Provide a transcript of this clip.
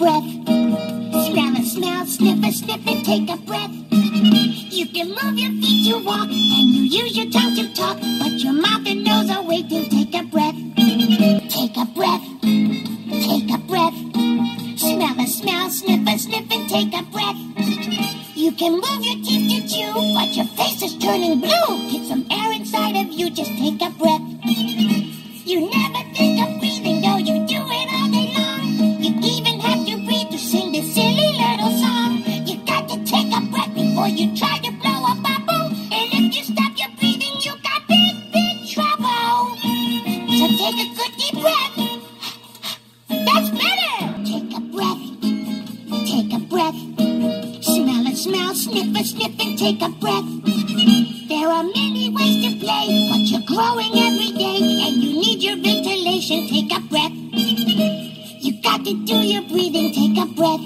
breath. Smell a smell, sniff a sniff and take a breath. You can move your feet to walk, and you use your tongue to talk, but your mouth and nose are waiting. to take a breath. Take a breath, take a breath. Smell a smell, sniff a sniff and take a breath. You can move your teeth to chew, but your face is turning blue. Get some air inside of you, just take a breath. Take a good deep breath. That's better. Take a breath. Take a breath. Smell a smell, sniff a sniff, and take a breath. There are many ways to play, but you're growing every day, and you need your ventilation. Take a breath. You got to do your breathing. Take a breath.